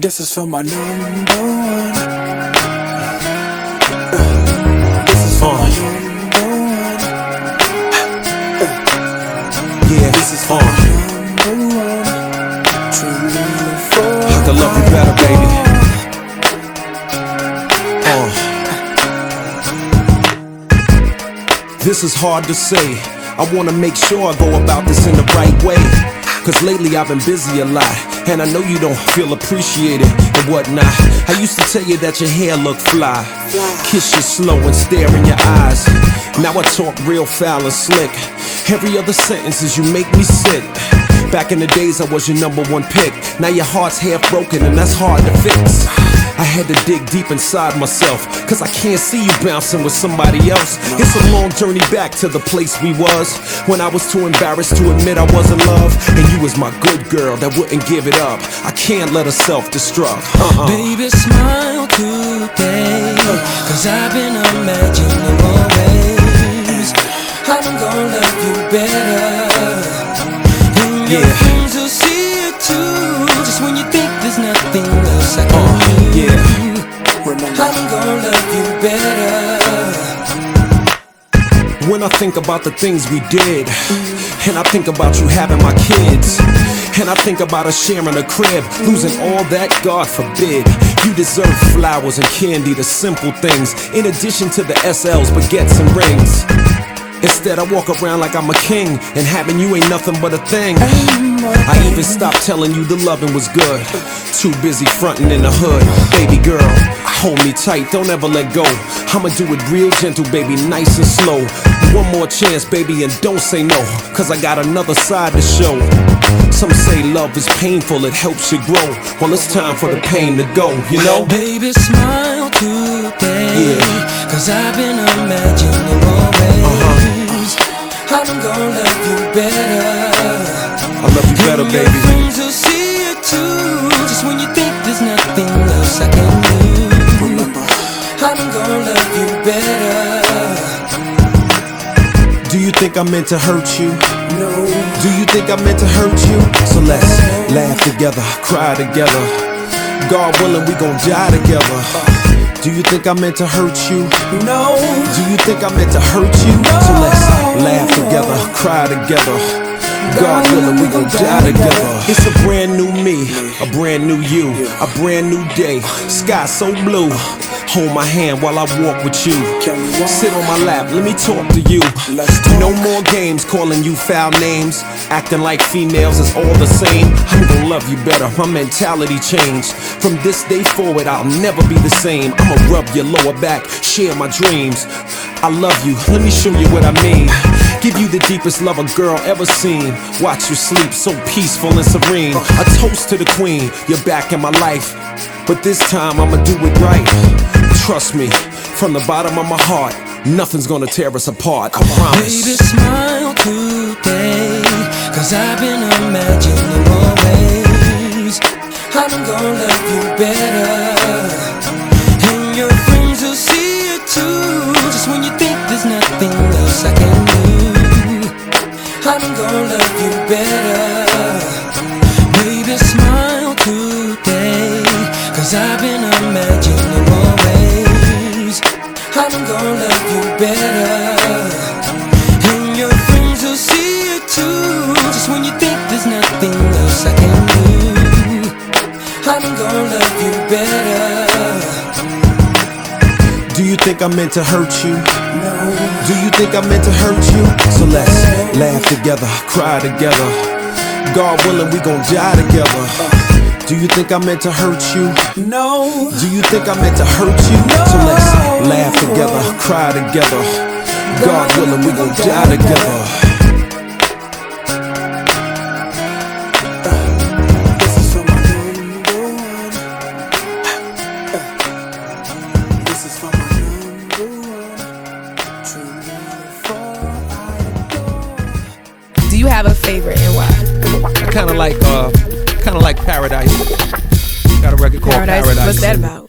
This is for my number one. Uh, this is for my number one. Uh, Yeah, this is for my number one. I could love you better, baby. Uh. This is hard to say. I wanna make sure I go about this in the right way. Cause lately I've been busy a lot. And I know you don't feel appreciated and whatnot. I used to tell you that your hair looked fly. Kiss you slow and stare in your eyes. Now I talk real foul and slick. Every other sentence is you make me sick. Back in the days, I was your number one pick. Now your heart's half broken, and that's hard to fix. I had to dig deep inside myself, cause I can't see you bouncing with somebody else. It's a long journey back to the place we was when I was too embarrassed to admit I was in love. And you was my good girl that wouldn't give it up. I can't let her self destruct. Uh-uh. Baby, smile today. Cause I've been imagining more ways. I'm gonna love you better. And Yeah. will see it too. Just when you think there's nothing else I can Uh, do. yeah. Remember, I'm gonna love you better. When I think about the things we did, and I think about you having my kids, and I think about us sharing a crib, losing all that, God forbid. You deserve flowers and candy, the simple things, in addition to the SLs, baguettes, and rings. Instead, I walk around like I'm a king, and having you ain't nothing but a thing. I even stopped telling you the loving was good. Too busy fronting in the hood. Baby girl, hold me tight, don't ever let go. I'ma do it real gentle, baby, nice and slow. One more chance, baby, and don't say no, cause I got another side to show. Some say love is painful, it helps you grow. Well, it's time for the pain to go, you know? Baby, smile today. Yeah. Cause I've been imagining think I meant to hurt you? No, Do you think I meant to hurt you? So let's laugh together, cry together. God willing, we gon' die together. Do you think I meant to hurt you? no. Do you think I meant to hurt you? No. So let's laugh together, cry together. God willing, we gon' die together. It's a brand new me, a brand new you, a brand new day. Sky so blue. Hold my hand while I walk with you. Can we walk? Sit on my lap, let me talk to you. No more games calling you foul names. Acting like females is all the same. I'm gonna love you better. My mentality changed. From this day forward, I'll never be the same. I'ma rub your lower back, share my dreams. I love you, let me show you what I mean. Give you the deepest love a girl ever seen. Watch you sleep so peaceful and serene. A toast to the queen, you're back in my life. But this time I'ma do it right. Trust me, from the bottom of my heart, nothing's gonna tear us apart. I promise. Baby, smile today. Cause I've been imagining more ways. I'm gonna love you better. Gonna love you better. Baby, smile today. Cause I've been imagining ways. I'm gonna love you better. And your friends will see it too. Just when you think there's nothing else I can do. I'm gonna love you better. Do you think I meant to hurt you? No, Do you think I meant to hurt you? So let's laugh together, cry together. God willing, we gon' die together. Do you think I meant to hurt you? no. Do you think I meant to hurt you? So let's laugh together, cry together. God willing, we gon' die together. Have a favorite and why? Kinda like, uh, kinda like Paradise. Got a record called Paradise. Paradise. What's that about?